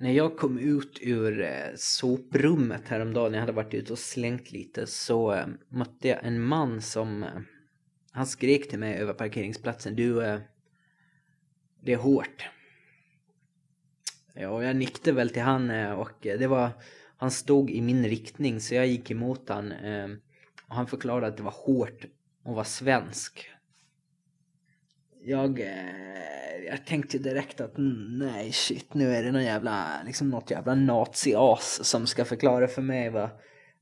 När jag kom ut ur eh, soprummet häromdagen, jag hade varit ute och slängt lite, så eh, mötte jag en man som... Eh, han skrek till mig över parkeringsplatsen. Du, det är hårt. Ja, jag nickade väl till han och det var... Han stod i min riktning så jag gick emot han. Och han förklarade att det var hårt att vara svensk. Jag, eh, jag tänkte direkt att mm, nej shit nu är det någon jävla, liksom något jävla nazi-as som ska förklara för mig vad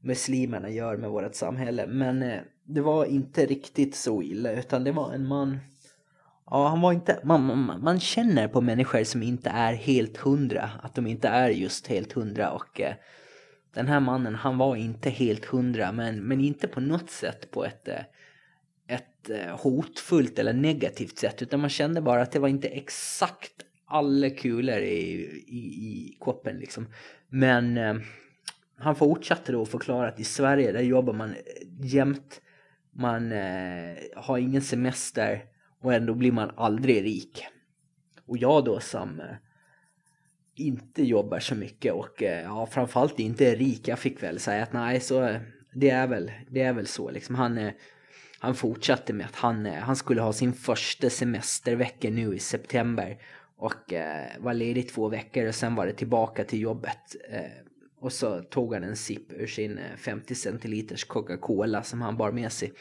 muslimerna gör med vårt samhälle. Men eh, det var inte riktigt så illa utan det var en man Ja, han var inte, man, man, man känner på människor som inte är helt hundra att de inte är just helt hundra och eh, den här mannen han var inte helt hundra men, men inte på något sätt på ett, ett eh, Eh, hotfullt eller negativt sätt utan man kände bara att det var inte exakt alla kulor i, i, i koppen liksom. Men eh, han fortsatte då att förklara att i Sverige där jobbar man eh, jämt, man eh, har ingen semester och ändå blir man aldrig rik. Och jag då som eh, inte jobbar så mycket och eh, ja, framförallt inte är rik. Jag fick väl säga att nej, så eh, det är väl, det är väl så liksom. Han, eh, han fortsatte med att han, han skulle ha sin första semestervecka nu i september och eh, var ledig två veckor och sen var det tillbaka till jobbet. Eh, och så tog han en sipp ur sin 50 centiliters Coca-Cola som han bar med sig.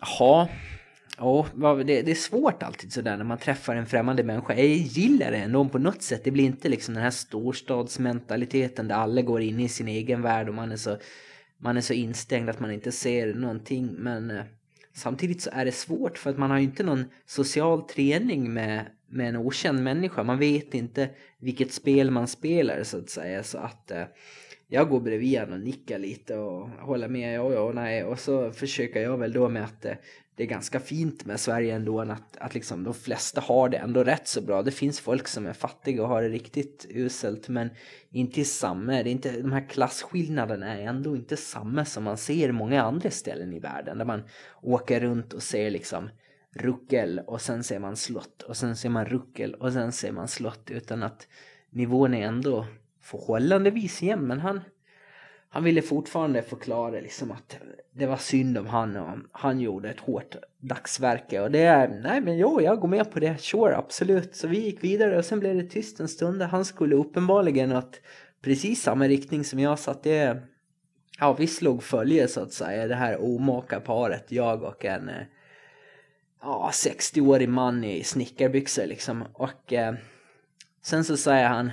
Jaha, Ja, det, det är svårt alltid sådär när man träffar en främmande människa. Jag gillar det ändå på något sätt. Det blir inte liksom den här storstadsmentaliteten där alla går in i sin egen värld och man är så, man är så instängd att man inte ser någonting. Men eh, samtidigt så är det svårt för att man har ju inte någon social träning med, med en okänd människa. Man vet inte vilket spel man spelar så att säga. Så att eh, jag går bredvid honom och nickar lite och håller med. Ja, ja, nej. Och så försöker jag väl då med att eh, det är ganska fint med Sverige ändå att, att liksom de flesta har det ändå rätt så bra. Det finns folk som är fattiga och har det riktigt uselt men inte i samma. Det är inte, de här klasskillnaderna är ändå inte samma som man ser många andra ställen i världen där man åker runt och ser liksom ruckel och sen ser man slott och sen ser man ruckel och sen ser man slott utan att nivån är ändå förhållandevis jämn men han han ville fortfarande förklara liksom att det var synd om han och han gjorde ett hårt dagsverke och det är, nej men jo, jag går med på det, sure, absolut. Så vi gick vidare och sen blev det tyst en stund. Han skulle uppenbarligen att precis samma riktning som jag så att det, ja vi slog följe så att säga, det här omaka paret, jag och en eh, ja, 60-årig man i snickarbyxor liksom och eh, sen så säger han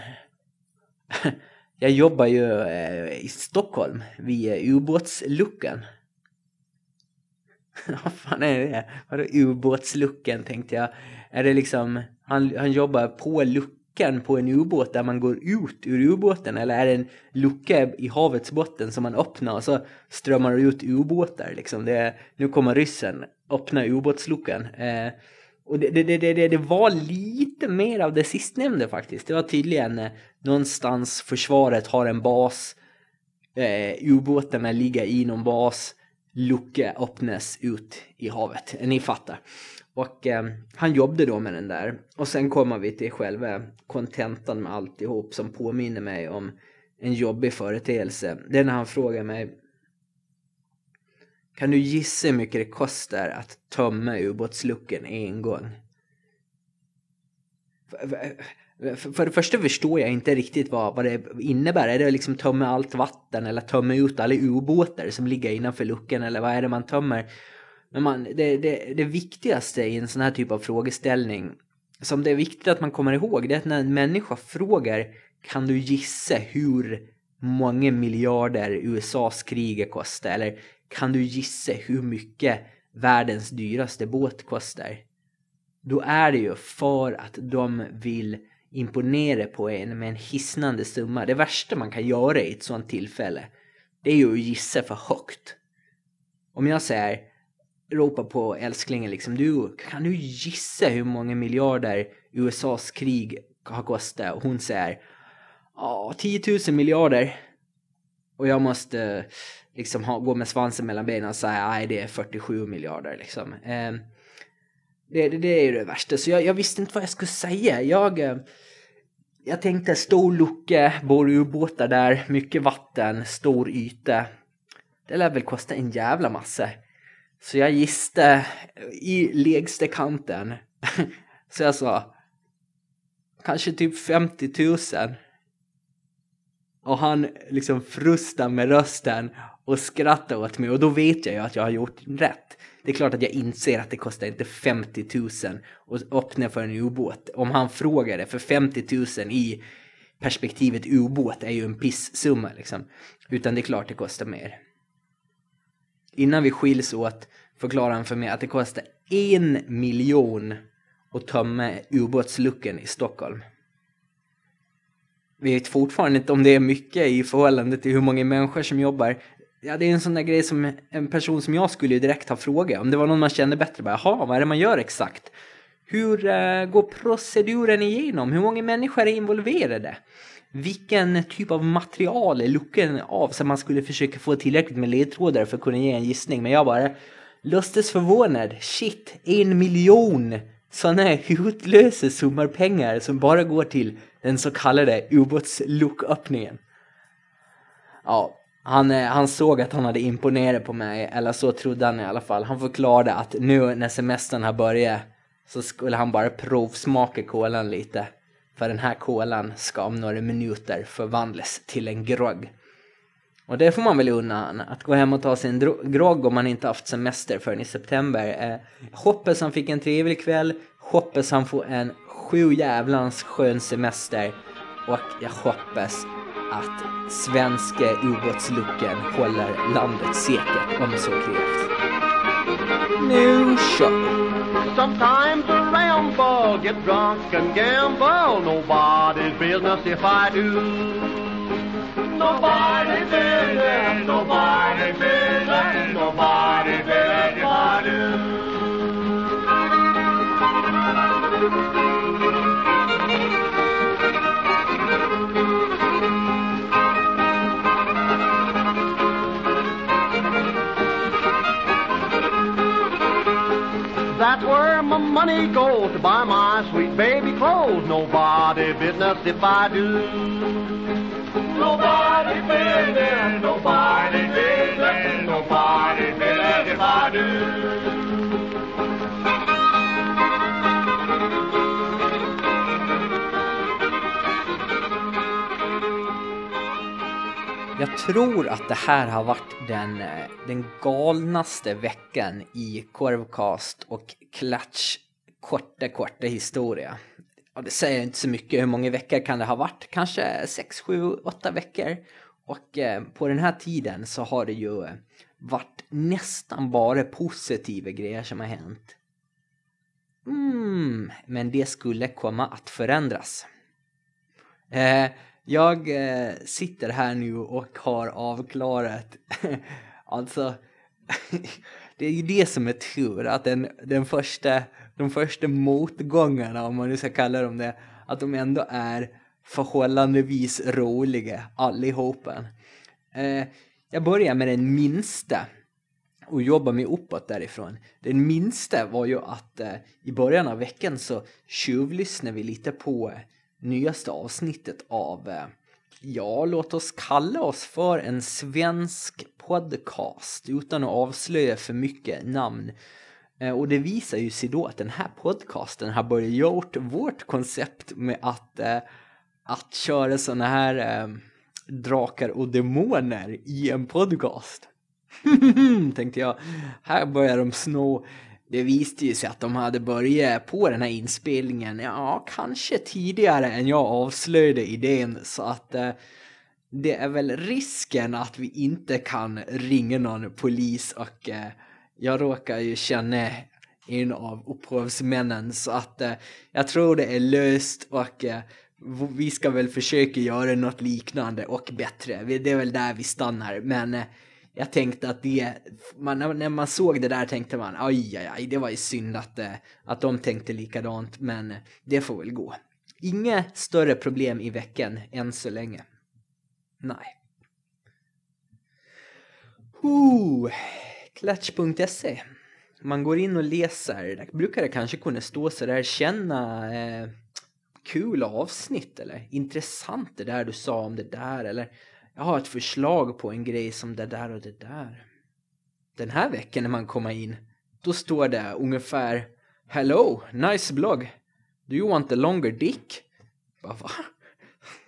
Jag jobbar ju eh, i Stockholm vid ubåtsluckan. Vad fan är det? Vadå ubåtsluckan tänkte jag. Är det liksom, han, han jobbar på luckan på en ubåt där man går ut ur ubåten eller är det en lucka i havets botten som man öppnar och så strömmar det ut ubåtar liksom. Det, nu kommer ryssen öppna ubåtsluckan. Eh, och det, det, det, det, det var lite mer av det sistnämnda faktiskt. Det var tydligen eh, någonstans försvaret har en bas, eh, ubåtarna ligger i någon bas, lucka öppnas ut i havet. Ni fattar. Och eh, han jobbade då med den där. Och sen kommer vi till själva kontentan med alltihop som påminner mig om en jobbig företeelse. Det är när han frågar mig kan du gissa hur mycket det kostar att tömma ubåtsluckan en gång? För, för det första förstår jag inte riktigt vad, vad det innebär. Är det liksom tömma allt vatten eller tömma ut alla ubåtar som ligger innanför luckan eller vad är det man tömmer? Men man, det, det, det viktigaste i en sån här typ av frågeställning som det är viktigt att man kommer ihåg det är att när en människa frågar kan du gissa hur många miljarder USAs krig kostar eller kan du gissa hur mycket världens dyraste båt kostar? Då är det ju för att de vill imponera på en med en hisnande summa. Det värsta man kan göra i ett sånt tillfälle det är ju att gissa för högt. Om jag säger ropar på älsklingen liksom du kan du gissa hur många miljarder USAs krig har kostat och hon säger ja 10 000 miljarder och jag måste liksom ha, gå med svansen mellan benen och säga nej det är 47 miljarder liksom. Eh, det, det, det, är ju det värsta. Så jag, jag, visste inte vad jag skulle säga. Jag, eh, jag tänkte stor lucka, bor ubåtar där, mycket vatten, stor yta. Det lär väl kosta en jävla massa. Så jag gissade eh, i lägsta kanten. Så jag sa kanske typ 50 000. Och han liksom frustar med rösten och skrattar åt mig och då vet jag ju att jag har gjort rätt. Det är klart att jag inser att det kostar inte 50 000 att öppna för en ubåt. Om han frågar det, för 50 000 i perspektivet ubåt är ju en pissumma liksom. Utan det är klart det kostar mer. Innan vi skiljs åt förklarar han för mig att det kostar en miljon att tömma ubåtsluckan i Stockholm. Vi vet fortfarande inte om det är mycket i förhållande till hur många människor som jobbar. Ja, det är en sån där grej som en person som jag skulle ju direkt ha frågat. Om det var någon man kände bättre, bara jaha, vad är det man gör exakt? Hur uh, går proceduren igenom? Hur många människor är involverade? Vilken typ av material är luckan av så man skulle försöka få tillräckligt med ledtrådar för att kunna ge en gissning. Men jag bara lustes förvånad. Shit, en miljon sådana hutlösa summor pengar som bara går till den så kallade ubåtslucköppningen. Ja, han, eh, han såg att han hade imponerat på mig, eller så trodde han i alla fall. Han förklarade att nu när semestern har börjat så skulle han bara provsmaka kolan lite. För den här kolan ska om några minuter förvandlas till en grogg. Och det får man väl unna han, att gå hem och ta sig en grogg om man inte haft semester förrän i september. Eh, hoppas han fick en trevlig kväll, hoppas han får en sju jävlans skön semester och jag hoppas att svenska ubåtslucken håller landet säkert om så krävs. Nu kör Sometimes a ramble, get drunk and gamble, nobody's business if I do. Nobody's business, nobody's business, Nobody's business if I do. Money goes to buy my sweet baby clothes. Nobody business if I do. Nobody business, nobody business, nobody business if I do. Jag tror att det här har varit den, eh, den galnaste veckan i Korvcast och Klatsch korta, korta historia Och det säger inte så mycket. Hur många veckor kan det ha varit? Kanske 6, 7, 8 veckor. Och eh, på den här tiden så har det ju eh, varit nästan bara positiva grejer som har hänt. Mm, men det skulle komma att förändras. Eh, jag eh, sitter här nu och har avklarat, alltså, det är ju det som är tur, att den, den första de första motgångarna, om man nu ska kalla dem det, att de ändå är förhållandevis roliga allihopa. Eh, jag börjar med den minsta och jobbar mig uppåt därifrån. Den minsta var ju att eh, i början av veckan så tjuvlyssnade vi lite på eh, nyaste avsnittet av eh, ja, låt oss kalla oss för en svensk podcast utan att avslöja för mycket namn. Eh, och det visar ju sig då att den här podcasten har börjat gjort vårt koncept med att, eh, att köra såna här eh, drakar och demoner i en podcast. Tänkte jag, här börjar de sno. Det visste ju sig att de hade börjat på den här inspelningen, ja, kanske tidigare än jag avslöjade idén, så att eh, det är väl risken att vi inte kan ringa någon polis och eh, jag råkar ju känna en av upphovsmännen så att eh, jag tror det är löst och eh, vi ska väl försöka göra något liknande och bättre. Det är väl där vi stannar men eh, jag tänkte att det, man, när man såg det där tänkte man aj, aj, aj, det var ju synd att, eh, att de tänkte likadant men eh, det får väl gå. Inga större problem i veckan än så länge. Nej. Ooh. Klatch.se man går in och läser, där brukar det kanske kunna stå så där känna eh, kul avsnitt eller intressant det där du sa om det där eller jag har ett förslag på en grej som det där och det där. Den här veckan när man kommer in, då står det ungefär Hello, nice blogg! Do you want a longer dick? Bara, va?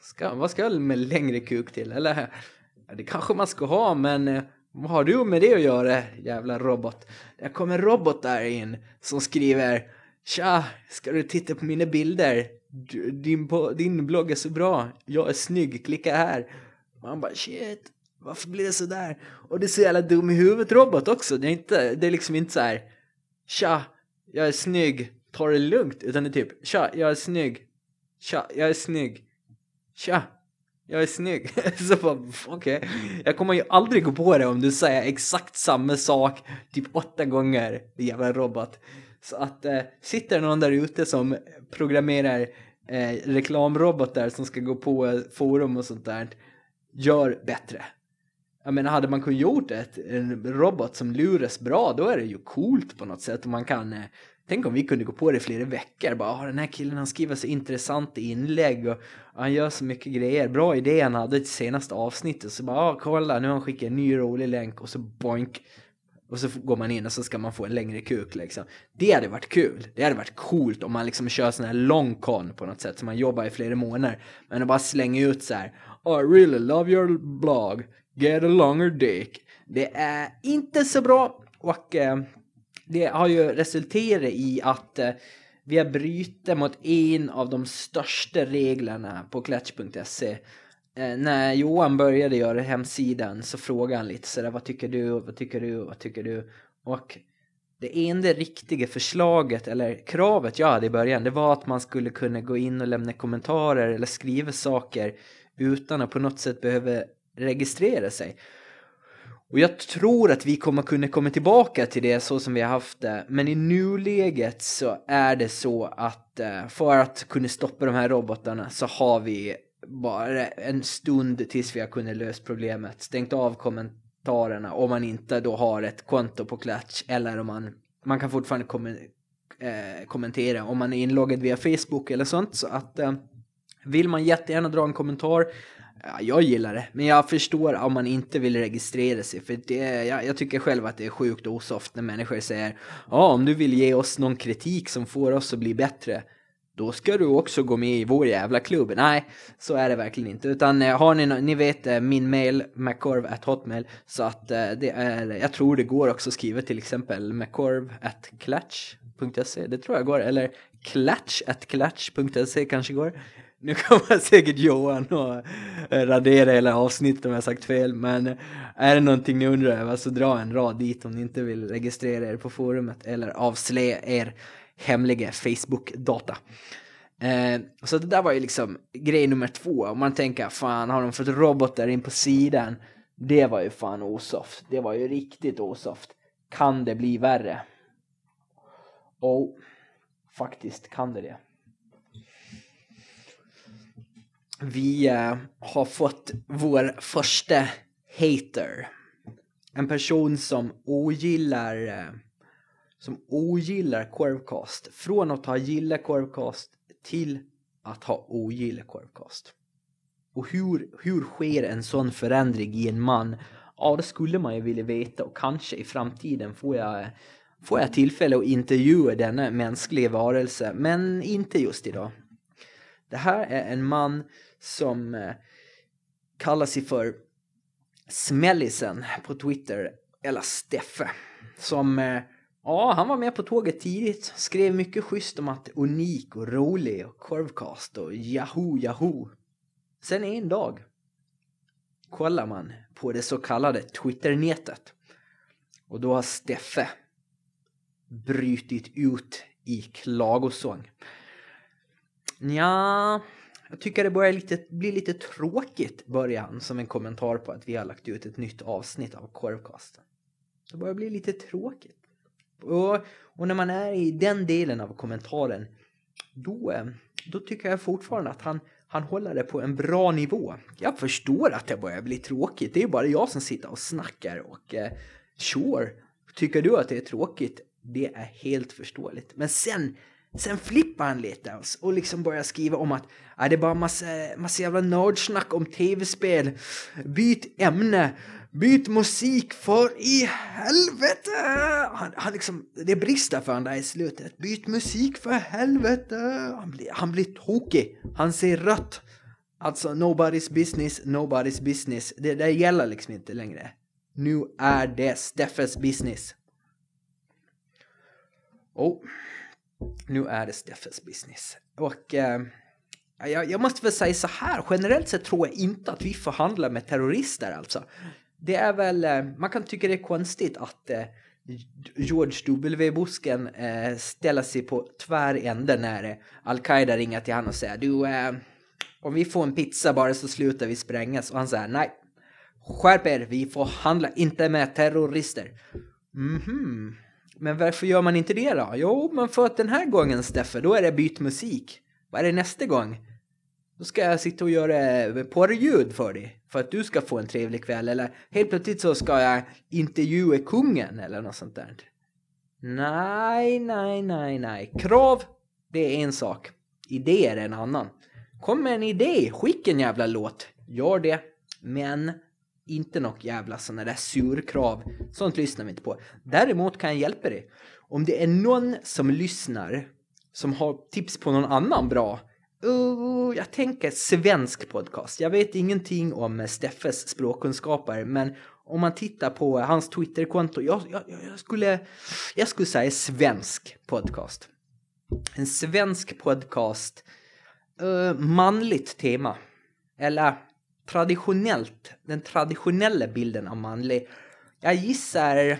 Ska, vad ska jag med längre kuk till? Eller, det kanske man ska ha, men eh, vad har du med det att göra, jävla robot? Det kommer robotar robot där in som skriver Tja, ska du titta på mina bilder? Din, din blogg är så bra, jag är snygg, klicka här. Man bara shit, varför blir det så där? Och det är så jävla dum i huvudet robot också. Det är, inte, det är liksom inte så här Tja, jag är snygg, ta det lugnt. Utan det är typ Tja, jag är snygg. Tja, jag är snygg. Tja, jag är snygg. så bara, okej. Okay. Jag kommer ju aldrig gå på det om du säger exakt samma sak typ åtta gånger, jävla robot. Så att eh, sitter någon där ute som programmerar eh, reklamrobotar som ska gå på eh, forum och sånt där, gör bättre. Jag menar, hade man kunnat gjort ett, en robot som luras bra, då är det ju coolt på något sätt. Och man kan, eh, tänk om vi kunde gå på det i flera veckor. Bara, ah, den här killen han skriver så intressanta inlägg och han gör så mycket grejer. Bra idé han hade till senaste avsnittet. Så bara, ah, kolla, nu har han skickat en ny rolig länk och så boink. Och så går man in och så ska man få en längre kuk liksom. Det hade varit kul. Det hade varit coolt om man liksom kör sån här long con på något sätt. Så man jobbar i flera månader. Men att bara slänga ut så här. I really love your blog. Get a longer dick. Det är inte så bra. Och eh, det har ju resulterat i att eh, vi har brutit mot en av de största reglerna på Klatch.se eh, när Johan började göra hemsidan så frågade han lite sådär vad tycker du, vad tycker du, vad tycker du? Och det enda riktiga förslaget eller kravet jag hade i början det var att man skulle kunna gå in och lämna kommentarer eller skriva saker utan att på något sätt behöva registrera sig. Och jag tror att vi kommer kunna komma tillbaka till det så som vi har haft det. Men i nuläget så är det så att eh, för att kunna stoppa de här robotarna så har vi bara en stund tills vi har kunnat lösa problemet. Stängt av kommentarerna om man inte då har ett konto på Clutch eller om man, man kan fortfarande kom, eh, kommentera om man är inloggad via Facebook eller sånt. Så att eh, vill man jättegärna dra en kommentar Ja, jag gillar det, men jag förstår om man inte vill registrera sig. För det, jag, jag tycker själv att det är sjukt osoft när människor säger ja, om du vill ge oss någon kritik som får oss att bli bättre, då ska du också gå med i vår jävla klubb. Nej, så är det verkligen inte. Utan eh, har ni, ni vet eh, min mail, mccorv.hotmail, så att eh, det är, jag tror det går också att skriva till exempel mccorv.klatch.se, det tror jag går, eller klatch.klatch.se kanske går. Nu kommer säkert Johan och eh, radera hela avsnittet om jag sagt fel, men eh, är det någonting ni undrar över så dra en rad dit om ni inte vill registrera er på forumet eller avslöja er hemliga Facebook-data. Eh, så det där var ju liksom grej nummer två. Om man tänker, fan har de fått robotar in på sidan? Det var ju fan osoft. Det var ju riktigt osoft. Kan det bli värre? Och faktiskt kan det det vi eh, har fått vår första hater. En person som ogillar eh, som ogillar Korvcast. Från att ha gillat Korvcast till att ha ogillat Korvcast. Och hur, hur sker en sån förändring i en man? Ja, det skulle man ju vilja veta och kanske i framtiden får jag, får jag tillfälle att intervjua denna mänskliga varelse, men inte just idag. Det här är en man som eh, kallar sig för Smällisen på Twitter, eller Steffe. Som, eh, ja, han var med på tåget tidigt, skrev mycket schysst om att unik och rolig och korvcast och Yahoo Yahoo. Sen en dag kollar man på det så kallade Twitternätet. Och då har Steffe brytit ut i klagosång. Ja, jag tycker det börjar lite, bli lite tråkigt, början som en kommentar på att vi har lagt ut ett nytt avsnitt av Korvkasten. Det börjar bli lite tråkigt. Och, och när man är i den delen av kommentaren, då, då tycker jag fortfarande att han, han håller det på en bra nivå. Jag förstår att det börjar bli tråkigt. Det är ju bara jag som sitter och snackar och eh, sure, tycker du att det är tråkigt? Det är helt förståeligt. Men sen Sen flippar han lite alltså, och liksom börjar skriva om att ja, det är bara massa, massa jävla nördsnack om tv-spel. Byt ämne. Byt musik för i helvete! Han, han liksom, det brister för honom där i slutet. Byt musik för helvete! Han blir, han blir tokig. Han ser rött. Alltså, nobody's business, nobody's business. Det där gäller liksom inte längre. Nu är det Steffes business. Oh, nu är det Steffes business. Och eh, jag, jag, måste väl säga så här, generellt sett tror jag inte att vi förhandlar med terrorister alltså. Det är väl, eh, man kan tycka det är konstigt att eh, George W-busken eh, ställer sig på tvär ände när eh, Al-Qaida ringer till honom och säger du, eh, om vi får en pizza bara så slutar vi sprängas. Och han säger nej, skärp er, vi förhandlar inte med terrorister. Mhm, men varför gör man inte det då? Jo, men för att den här gången Steffe, då är det byt musik. Vad är det nästa gång? Då ska jag sitta och göra eh, porrljud för dig. För att du ska få en trevlig kväll. Eller helt plötsligt så ska jag intervjua kungen eller något sånt där. Nej, nej, nej, nej. Krav, det är en sak. Idéer är en annan. Kom med en idé, skicka en jävla låt. Gör det. Men inte något jävla sådana där surkrav. Sånt lyssnar vi inte på. Däremot kan jag hjälpa dig. Om det är någon som lyssnar som har tips på någon annan bra Uh, jag tänker svensk podcast. Jag vet ingenting om Steffes språkkunskaper, men om man tittar på hans Twitterkonto, jag, jag, jag, skulle, jag skulle säga svensk podcast. En svensk podcast, uh, manligt tema. Eller traditionellt, den traditionella bilden av manlig. Jag gissar,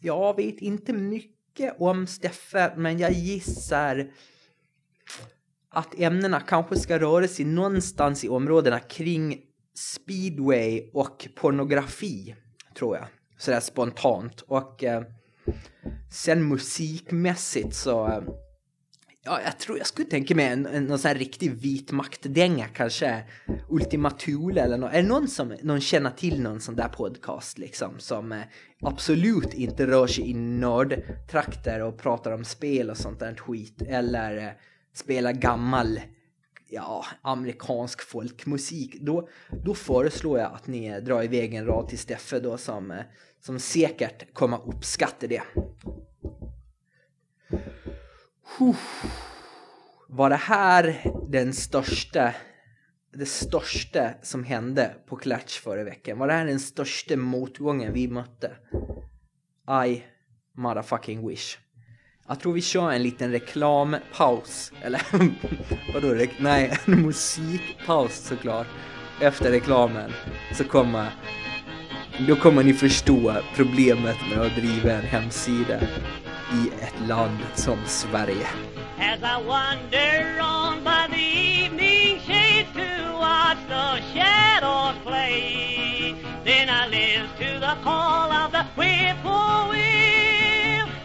jag vet inte mycket om Steffe, men jag gissar att ämnena kanske ska röra sig någonstans i områdena kring speedway och pornografi, tror jag. Sådär spontant. Och eh, sen musikmässigt så... Eh, Ja, jag tror jag skulle tänka mig en, en, någon sån här riktig vit maktdänga kanske. Ultima Thule eller något. Är det någon som någon känner till någon sån där podcast liksom som eh, absolut inte rör sig i nördtrakter och pratar om spel och sånt där skit. Eller eh, spelar gammal ja, amerikansk folkmusik, då, då föreslår jag att ni eh, drar iväg en rad till Steffe då som, eh, som säkert kommer uppskatta det. Var det här den största det största som hände på klatsch förra veckan? Var det här den största motgången vi mötte? I motherfucking wish. Jag tror vi kör en liten reklampaus. Eller vadå? Re nej, en musikpaus såklart. Efter reklamen så kommer då kommer ni förstå problemet med att driva en hemsida i ett land som Sverige. As I wander on by the evening shades to watch the shadows play Then I live to the call of the whippoorwill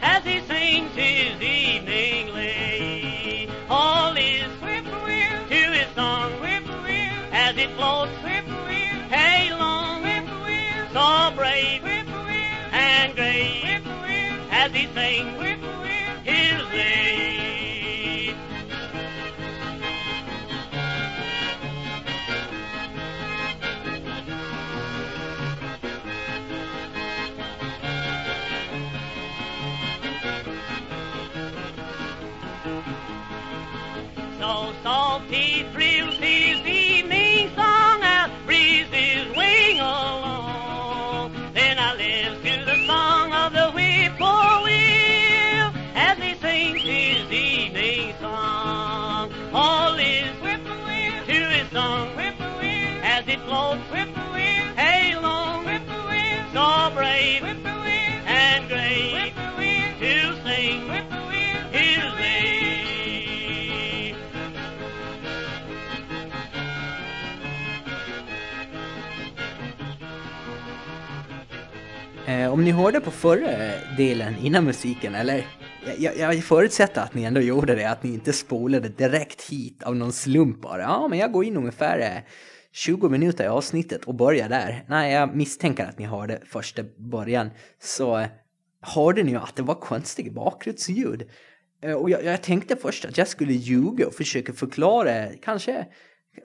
As he sings his evening lay All is whippoorwill to his song whippoorwill As it floats whippoorwill, hey long whippoorwill So brave whippoorwill and great As he whippoorwill his lay So salty thrills his as whippoorwill, hey long whippoorwill, so brave whippoorwill and great whippoorwill to sing whippoorwill he'll name. Eh, om ni hörde på förra delen innan musiken, eller? Jag, jag förutsätter att ni ändå gjorde det, att ni inte spolade direkt hit av någon slump bara. Ja, men jag går in ungefär eh, 20 minuter i avsnittet och börja där. Nej, jag misstänker att ni hörde första början. Så eh, hörde ni ju att det var konstiga bakgrundsljud. Eh, och jag, jag, tänkte först att jag skulle ljuga och försöka förklara, kanske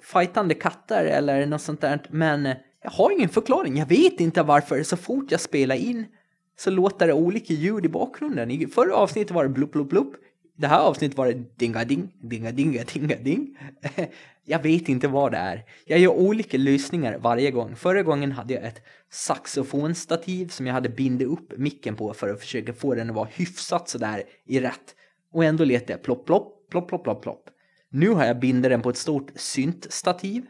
fightande katter eller något sånt där. Men eh, jag har ingen förklaring. Jag vet inte varför. Så fort jag spelar in så låter det olika ljud i bakgrunden. I förra avsnittet var det blupp, blupp, blupp. Det här avsnittet var det dinga ding, dinga dinga dinga ding. Jag vet inte vad det är. Jag gör olika lösningar varje gång. Förra gången hade jag ett saxofonstativ som jag hade bindit upp micken på för att försöka få den att vara hyfsat sådär i rätt. Och ändå lät det plopp, plopp, plopp, plopp, plopp, plopp. Nu har jag bindit den på ett stort syntstativ.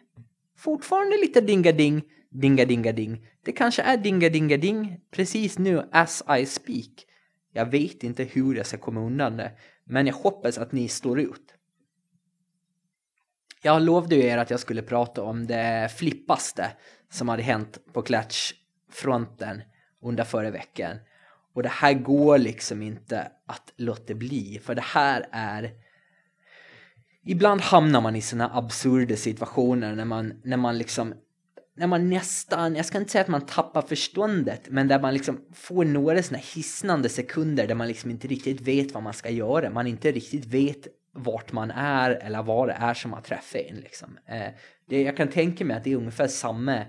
Fortfarande lite dinga ding, dinga dinga ding. Det kanske är dinga dinga ding precis nu as I speak. Jag vet inte hur jag ska komma undan det, men jag hoppas att ni står ut. Jag lovade ju er att jag skulle prata om det flippaste som hade hänt på Clutch-fronten under förra veckan. Och det här går liksom inte att låta bli, för det här är... Ibland hamnar man i såna absurda situationer när man, när man liksom när man nästan, jag ska inte säga att man tappar förståndet, men där man liksom får några såna hisnande sekunder där man liksom inte riktigt vet vad man ska göra. Man inte riktigt vet vart man är eller vad det är som har träffat en. Liksom. Eh, det, jag kan tänka mig att det är ungefär samma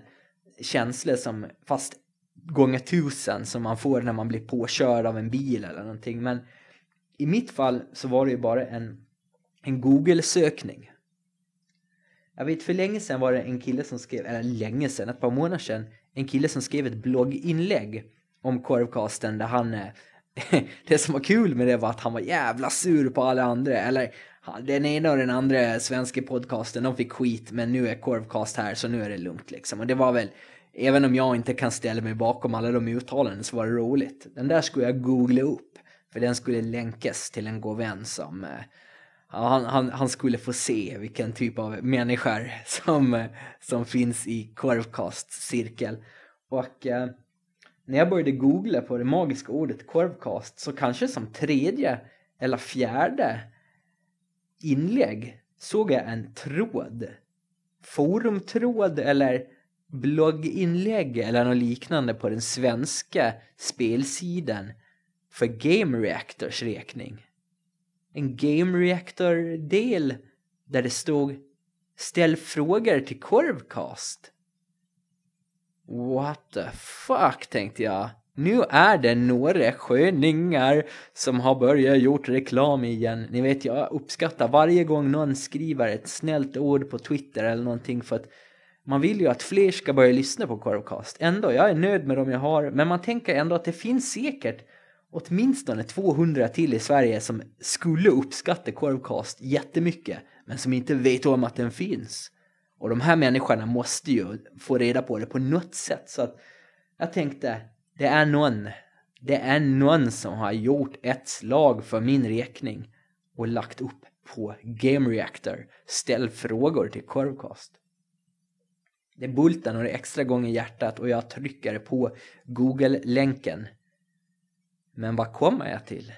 känsla som, fast gånger tusen som man får när man blir påkörd av en bil eller någonting. Men i mitt fall så var det ju bara en, en Google-sökning jag vet för länge sedan var det en kille som skrev, eller länge sedan, ett par månader sedan, en kille som skrev ett blogginlägg om korvkasten där han eh, det som var kul med det var att han var jävla sur på alla andra. Eller den ena och den andra svenska podcasten, de fick skit men nu är Korvcast här så nu är det lugnt liksom. Och det var väl, även om jag inte kan ställa mig bakom alla de uttalanden så var det roligt. Den där skulle jag googla upp. För den skulle länkas till en god vän som eh, han, han, han, skulle få se vilken typ av människor som, som finns i korvkast cirkel. Och eh, när jag började googla på det magiska ordet korvkast så kanske som tredje eller fjärde inlägg såg jag en tråd. Forumtråd eller blogginlägg eller något liknande på den svenska spelsidan för Game Reactors räkning en Game Reactor-del där det stod Ställ frågor till Korvcast. What the fuck, tänkte jag. Nu är det några sköningar som har börjat gjort reklam igen. Ni vet, jag uppskattar varje gång någon skriver ett snällt ord på Twitter eller någonting för att man vill ju att fler ska börja lyssna på Korvcast. Ändå, jag är nöjd med dem jag har, men man tänker ändå att det finns säkert åtminstone 200 till i Sverige som skulle uppskatta Corvcast jättemycket men som inte vet om att den finns. Och de här människorna måste ju få reda på det på något sätt så att jag tänkte det är någon det är någon som har gjort ett slag för min räkning och lagt upp på Game Reactor ställ frågor till Corvcast. Det bultar några extra gånger i hjärtat och jag trycker på Google-länken men vad kommer jag till?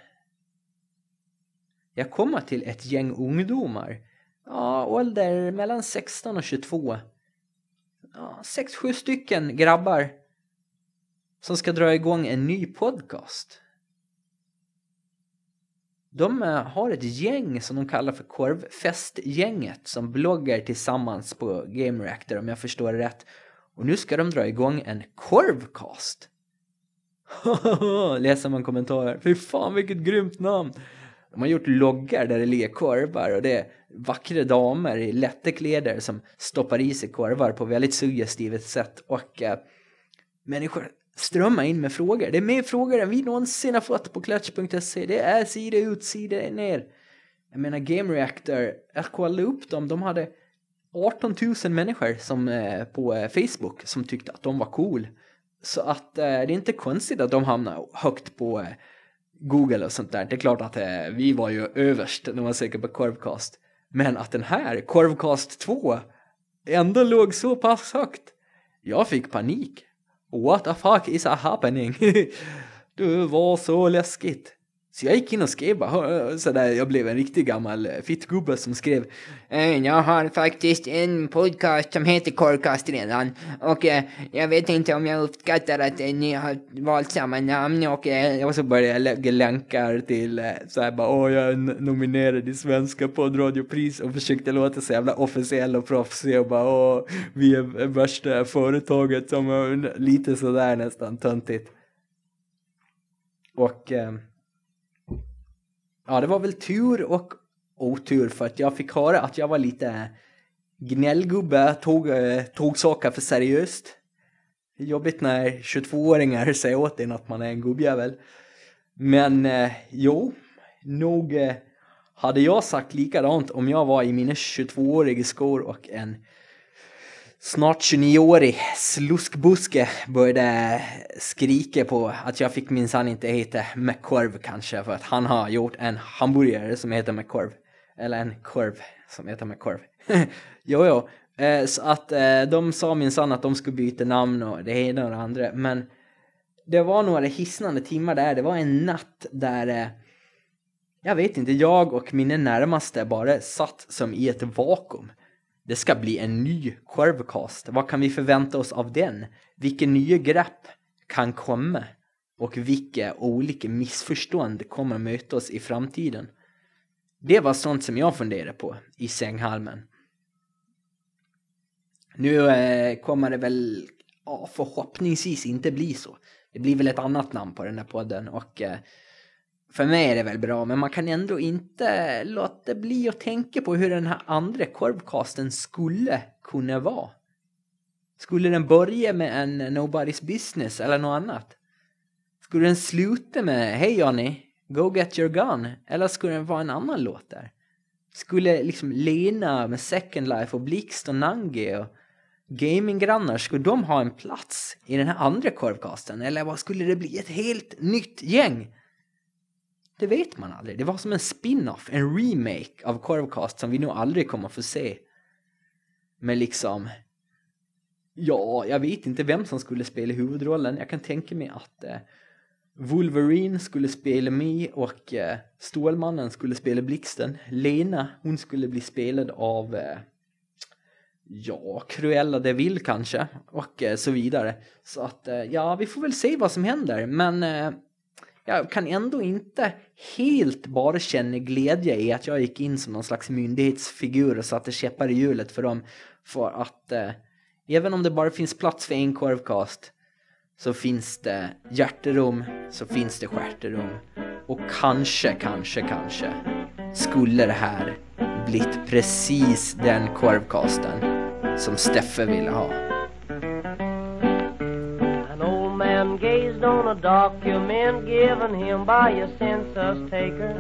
Jag kommer till ett gäng ungdomar. Ja, ålder mellan 16 och 22. Ja, sex, sju stycken grabbar som ska dra igång en ny podcast. De eh, har ett gäng som de kallar för Korvfestgänget som bloggar tillsammans på Game Reactor om jag förstår det rätt. Och nu ska de dra igång en korvcast. Läser man kommentarer. Fy fan vilket grymt namn. De har gjort loggar där det ligger korvar och det är vackra damer i lätta kläder som stoppar i sig korvar på väldigt suggestivt sätt och eh, människor strömmar in med frågor. Det är mer frågor än vi någonsin har fått på klatch.se. Det är sida ut, sida ner. Jag menar Game Reactor, jag kollade upp dem, de hade 18 000 människor som, eh, på eh, Facebook som tyckte att de var cool. Så att eh, det är inte konstigt att de hamnar högt på eh, Google och sånt där. Det är klart att eh, vi var ju överst när man söker på Korvcast. Men att den här, Korvcast 2, ändå låg så pass högt. Jag fick panik. What the fuck is happening? det var så läskigt. Så jag gick in och skrev bara sådär, jag blev en riktig gammal eh, fittgubbe som skrev eh, Jag har faktiskt en podcast som heter Korkast redan och eh, jag vet inte om jag uppskattar att eh, ni har valt samma namn och... och så började jag lägga länkar till såhär bara åh jag är nominerad i Svenska poddradiopris och försökte låta så jävla officiell och proffsig och bara åh vi är värsta företaget som lite sådär nästan töntigt. Och ja, det var väl tur och otur för att jag fick höra att jag var lite gnällgubbe, tog, eh, tog saker för seriöst. Jobbigt när 22-åringar säger åt en att man är en gubbjävel. Men eh, jo, nog eh, hade jag sagt likadant om jag var i mina 22-åriga skor och en snart 29-årig sluskbuske började skrika på att jag fick minsann inte heta McCorv kanske för att han har gjort en hamburgare som heter McCorv. Eller en korv som heter McCorv. jo, jo. Eh, så att eh, de sa minsann att de skulle byta namn och det ena och det andra. Men det var några hisnande timmar där. Det var en natt där eh, jag vet inte, jag och mina närmaste bara satt som i ett vakuum. Det ska bli en ny Quervcast. Vad kan vi förvänta oss av den? Vilka nya grepp kan komma? Och vilka olika missförstånd kommer möta oss i framtiden? Det var sånt som jag funderade på i sänghalmen. Nu eh, kommer det väl ja, förhoppningsvis inte bli så. Det blir väl ett annat namn på den här podden och eh, för mig är det väl bra, men man kan ändå inte låta bli att tänka på hur den här andra korvkasten skulle kunna vara. Skulle den börja med en Nobody's Business eller något annat? Skulle den sluta med Hej Johnny, go get your gun? Eller skulle den vara en annan låt där? Skulle liksom Lena med Second Life och Blixt och Nangi och gaminggrannar, skulle de ha en plats i den här andra korvkasten? Eller vad skulle det bli ett helt nytt gäng? Det vet man aldrig. Det var som en spin-off, en remake av Korvcast som vi nog aldrig kommer få se. Men liksom... Ja, jag vet inte vem som skulle spela huvudrollen. Jag kan tänka mig att eh, Wolverine skulle spela mig och eh, Stålmannen skulle spela Blixten. Lena, hon skulle bli spelad av eh, ja, Cruella de Vil kanske och eh, så vidare. Så att eh, ja, vi får väl se vad som händer. Men eh, jag kan ändå inte helt bara känna glädje i att jag gick in som någon slags myndighetsfigur och satte käppar i hjulet för dem. För att eh, även om det bara finns plats för en korvkast så finns det hjärterum, så finns det stjärterum. Och kanske, kanske, kanske skulle det här blivit precis den korvkasten som Steffe ville ha. Gazed on a document given him by a census taker.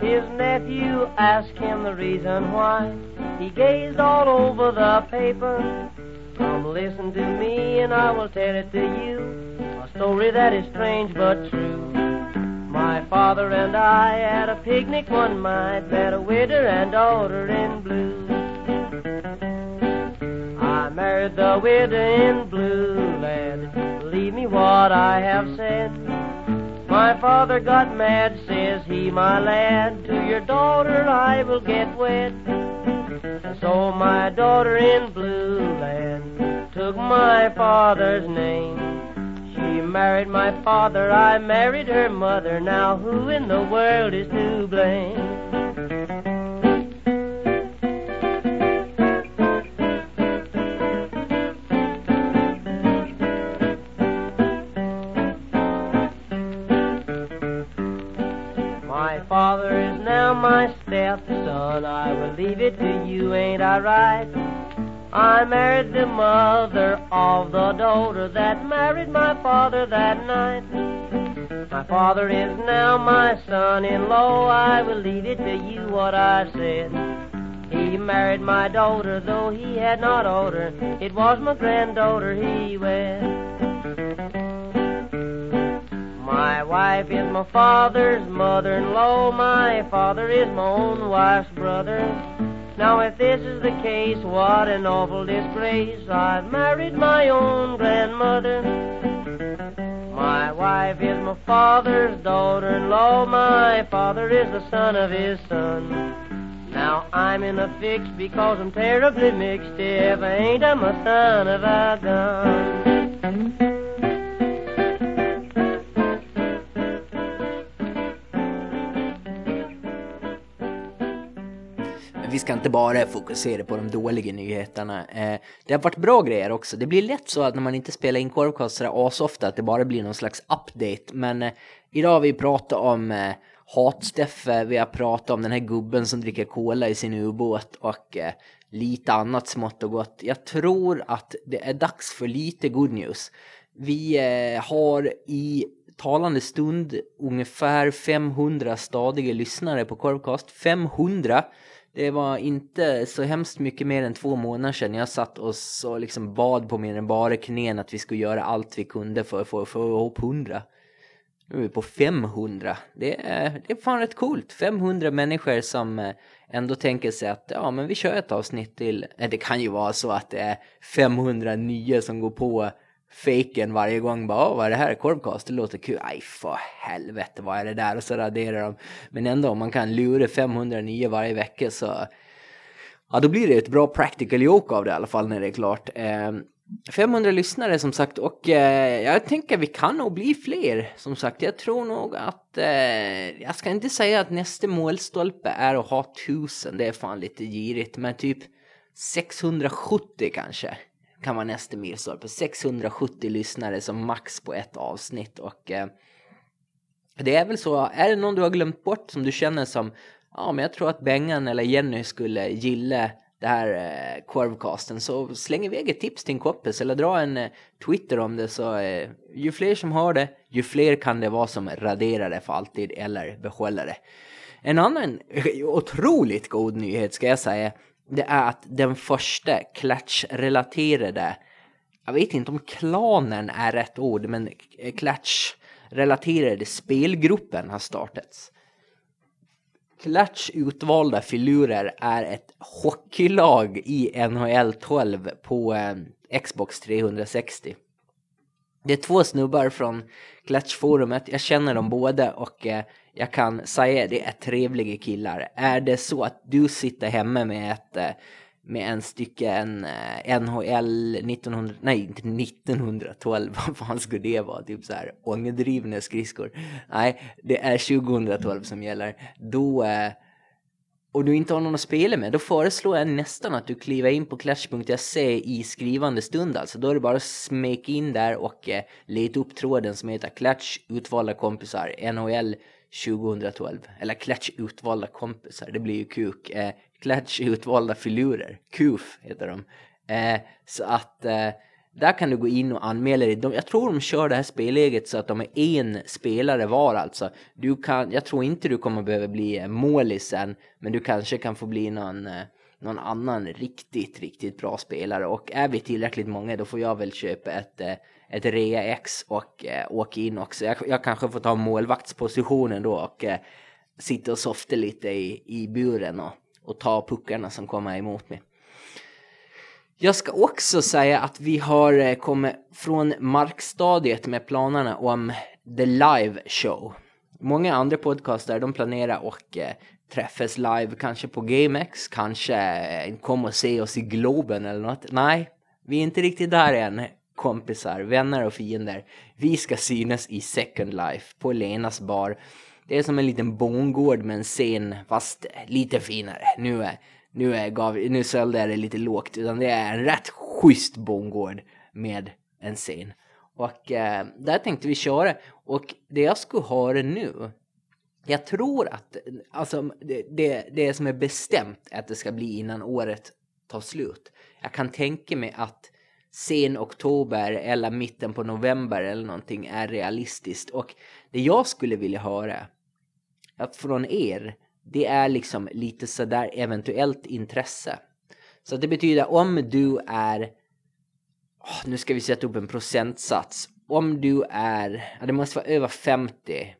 His nephew asked him the reason why. He gazed all over the paper. Come listen to me and I will tell it to you. A story that is strange but true. My father and I had a picnic one night, met a widow and daughter in blue. I married the widow in blue, lad believe me what I have said. My father got mad, says he, my lad, to your daughter I will get wed. So my daughter in blue land took my father's name. She married my father, I married her mother. Now who in the world is to blame? My stepson, I will leave it to you, ain't I right? I married the mother of the daughter that married my father that night. My father is now my son-in-law, I will leave it to you what I said. He married my daughter, though he had not older, it was my granddaughter he wed. My wife is my father's mother-in-law. My father is my own wife's brother. Now if this is the case, what an awful disgrace. I've married my own grandmother. My wife is my father's daughter-in-law. My father is the son of his son. Now I'm in a fix because I'm terribly mixed. If I ain't, I'm a son of a gun. Vi ska inte bara fokusera på de dåliga nyheterna. Eh, det har varit bra grejer också. Det blir lätt så att när man inte spelar in Korvcast sådär asofta att det bara blir någon slags update. Men eh, idag har vi pratat om eh, Hatsteffe, vi har pratat om den här gubben som dricker cola i sin ubåt och eh, lite annat smått och gott. Jag tror att det är dags för lite good news. Vi eh, har i talande stund ungefär 500 stadiga lyssnare på Korvcast. 500! Det var inte så hemskt mycket mer än två månader sedan jag satt och så liksom bad på mina bara knän att vi skulle göra allt vi kunde för att få, ihop 100. Nu är vi på 500. Det är, det är fan rätt coolt. 500 människor som eh, ändå tänker sig att ja, men vi kör ett avsnitt till. Eh, det kan ju vara så att det är 500 nya som går på faken varje gång. Bara, "Åh, vad är det här? Korvkast? Det låter kul. Aj, för helvete, vad är det där? Och så raderar de. Men ändå, om man kan lura 500 nya varje vecka så Ja, då blir det ett bra practical joke av det i alla fall när det är klart. Eh, 500 lyssnare som sagt och eh, jag tänker vi kan nog bli fler. Som sagt, jag tror nog att eh, jag ska inte säga att nästa målstolpe är att ha 1000. Det är fan lite girigt, men typ 670 kanske kan vara nästa milstolpe. 670 lyssnare som max på ett avsnitt och eh, det är väl så, är det någon du har glömt bort som du känner som, ja men jag tror att Bengan eller Jenny skulle gilla det här eh, korvcasten så släng iväg ett tips till en kompis eller dra en eh, Twitter om det så eh, ju fler som har det, ju fler kan det vara som raderar det för alltid eller behåller det. En annan otroligt god nyhet ska jag säga, det är att den första klatschrelaterade, jag vet inte om klanen är rätt ord, men klatschrelaterade spelgruppen har startats. Klatsch-utvalda filurer är ett hockeylag i NHL 12 på eh, Xbox 360. Det är två snubbar från Clutch-forumet, jag känner dem båda och eh, jag kan säga det är trevliga killar. Är det så att du sitter hemma med ett eh, med en stycke en eh, NHL 1900, nej inte 1912, vad fan skulle det vara? Typ så här ångdrivna skridskor. Nej, det är 2012 som gäller. Då eh, och du inte har någon att spela med, då föreslår jag nästan att du kliver in på clash.se i skrivande stund alltså. Då är det bara att smeka in där och leta upp tråden som heter Clutch utvalda kompisar NHL 2012. Eller klatsch utvalda kompisar, det blir ju kuk. Eh, klatsch utvalda filurer, KUF heter de. Eh, så att eh, där kan du gå in och anmäla dig. De, jag tror de kör det här spelläget så att de är en spelare var alltså. Du kan, jag tror inte du kommer behöva bli eh, målisen, men du kanske kan få bli någon, eh, någon annan riktigt, riktigt bra spelare. Och är vi tillräckligt många då får jag väl köpa ett, eh, ett Rea X och eh, åka in också. Jag, jag kanske får ta målvaktspositionen då och eh, sitta och softa lite i, i buren och, och ta puckarna som kommer emot mig. Jag ska också säga att vi har eh, kommit från markstadiet med planerna om The Live Show. Många andra podcaster de planerar och eh, träffas live, kanske på GameX, kanske eh, kom och se oss i Globen eller något. Nej, vi är inte riktigt där än, kompisar, vänner och fiender. Vi ska synas i Second Life på Lenas bar. Det är som en liten bondgård med en scen, fast lite finare. Nu är nu, är, gav, nu sålde jag det lite lågt, utan det är en rätt schysst bondgård med en scen. Och eh, där tänkte vi köra. Och det jag skulle höra nu, jag tror att alltså, det, det, det som är bestämt är att det ska bli innan året tar slut. Jag kan tänka mig att sen oktober eller mitten på november eller någonting är realistiskt. Och det jag skulle vilja höra att från er, det är liksom lite sådär eventuellt intresse. Så det betyder om du är, oh, nu ska vi sätta upp en procentsats. Om du är, ja, det måste vara över 50.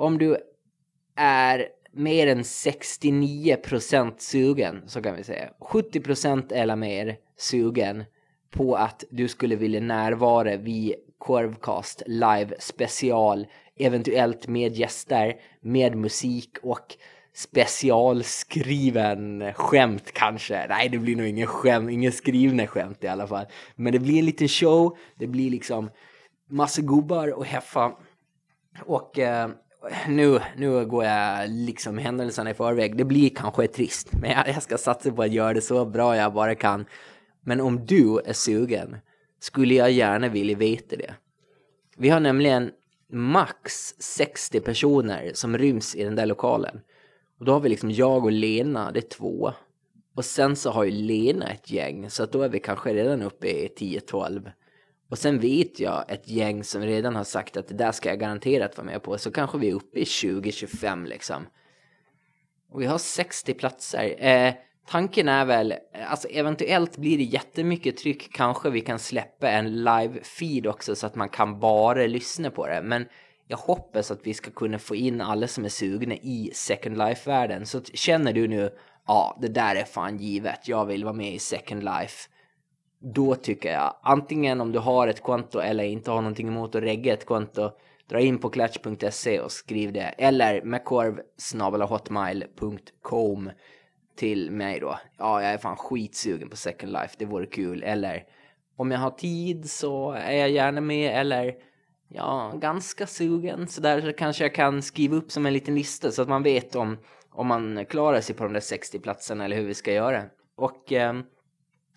Om du är mer än 69% sugen, så kan vi säga. 70% eller mer sugen på att du skulle vilja närvara vid Korvcast live special, eventuellt med gäster, med musik och specialskriven skämt kanske. Nej, det blir nog ingen skämt, ingen skrivna skämt i alla fall. Men det blir en liten show, det blir liksom massa gubbar och heffa. Och eh, nu, nu går jag liksom händelserna i förväg. Det blir kanske trist, men jag, jag ska satsa på att göra det så bra jag bara kan. Men om du är sugen skulle jag gärna vilja veta det. Vi har nämligen max 60 personer som ryms i den där lokalen. Och då har vi liksom jag och Lena, det är två. Och sen så har ju Lena ett gäng, så att då är vi kanske redan uppe i 10-12. Och sen vet jag ett gäng som redan har sagt att det där ska jag garanterat vara med på, så kanske vi är uppe i 20-25 liksom. Och vi har 60 platser. Eh, tanken är väl, eh, alltså eventuellt blir det jättemycket tryck, kanske vi kan släppa en live-feed också så att man kan bara lyssna på det. Men jag hoppas att vi ska kunna få in alla som är sugna i Second Life-världen. Så känner du nu, ja det där är fan givet, jag vill vara med i Second Life. Då tycker jag, antingen om du har ett konto eller inte har någonting emot att regga ett konto, dra in på klatch.se och skriv det. Eller mccorv till mig då. Ja, jag är fan skitsugen på Second Life, det vore kul. Eller om jag har tid så är jag gärna med. Eller ja, ganska sugen. Så där kanske jag kan skriva upp som en liten lista så att man vet om, om man klarar sig på de där 60 platserna eller hur vi ska göra. Och eh,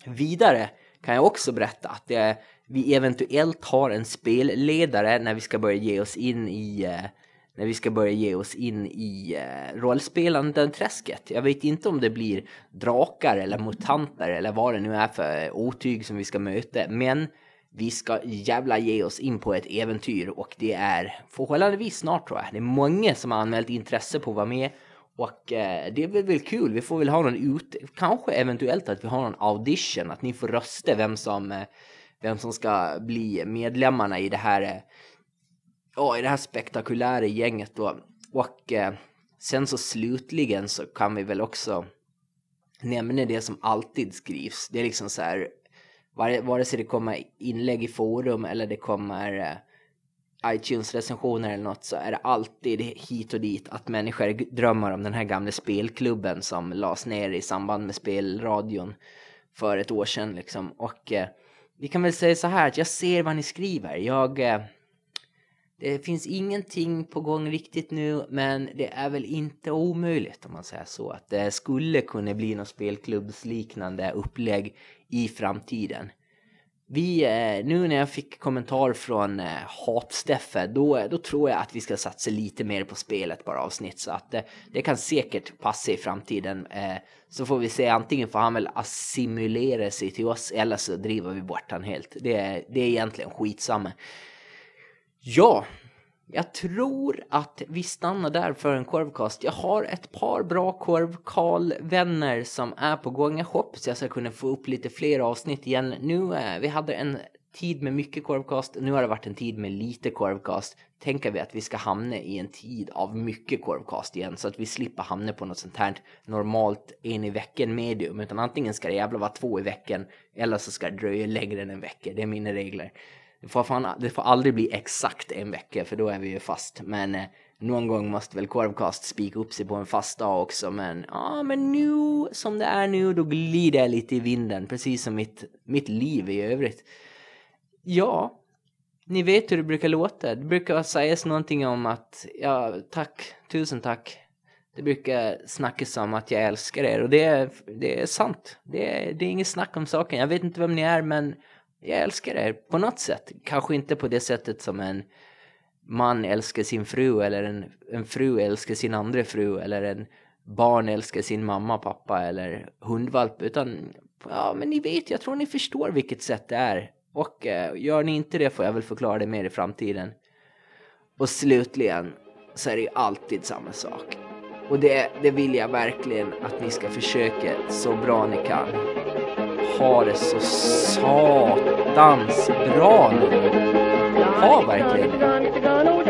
vidare kan jag också berätta att det, vi eventuellt har en spelledare när vi ska börja ge oss in i eh, när vi ska börja ge oss in i eh, rollspelande träsket. Jag vet inte om det blir drakar eller mutanter eller vad det nu är för otyg som vi ska möta, men vi ska jävla ge oss in på ett äventyr och det är förhållandevis snart tror jag. Det är många som har anmält intresse på att vara med och eh, det är väl, väl kul. Vi får väl ha någon ut, kanske eventuellt att vi har någon audition, att ni får rösta vem som, eh, vem som ska bli medlemmarna i det här, eh, oh, i det här spektakulära gänget då. Och eh, sen så slutligen så kan vi väl också nämna det som alltid skrivs. Det är liksom så här vare, vare sig det kommer inlägg i forum eller det kommer eh, iTunes-recensioner eller något så är det alltid hit och dit att människor drömmer om den här gamla spelklubben som lades ner i samband med spelradion för ett år sedan liksom. Och eh, vi kan väl säga så här att jag ser vad ni skriver. Jag... Eh, det finns ingenting på gång riktigt nu, men det är väl inte omöjligt om man säger så. Att det skulle kunna bli något spelklubbsliknande upplägg i framtiden. Vi, eh, nu när jag fick kommentar från eh, Hatsteffe, då, då tror jag att vi ska satsa lite mer på spelet bara avsnitt. Så att det, det kan säkert passa i framtiden. Eh, så får vi se, antingen får han väl assimilera sig till oss eller så driver vi bort han helt. Det, det är egentligen skitsamma. Ja, jag tror att vi stannar där för en korvkast. Jag har ett par bra korvkarl-vänner som är på gång. Jag hoppas jag ska kunna få upp lite fler avsnitt igen. Nu, eh, vi hade en tid med mycket korvkast, nu har det varit en tid med lite korvkast. Tänker vi att vi ska hamna i en tid av mycket korvkast igen så att vi slipper hamna på något sånt här normalt en i veckan medium. Utan antingen ska det jävla vara två i veckan eller så ska det dröja längre än en vecka. Det är mina regler. Det får, fan, det får aldrig bli exakt en vecka för då är vi ju fast. Men eh, någon gång måste väl Korvcast spika upp sig på en fast dag också. Men ja, men nu som det är nu då glider jag lite i vinden. Precis som mitt, mitt liv i övrigt. Ja, ni vet hur det brukar låta. Det brukar sägas någonting om att ja, tack, tusen tack. Det brukar snackas om att jag älskar er och det är, det är sant. Det är, det är inget snack om saken. Jag vet inte vem ni är men jag älskar er på något sätt. Kanske inte på det sättet som en man älskar sin fru eller en, en fru älskar sin andra fru eller en barn älskar sin mamma, pappa eller hundvalp utan ja men ni vet, jag tror ni förstår vilket sätt det är och eh, gör ni inte det får jag väl förklara det mer i framtiden. Och slutligen så är det ju alltid samma sak. Och det, det vill jag verkligen att ni ska försöka så bra ni kan ha det så satans bra nu. Ha verkligen.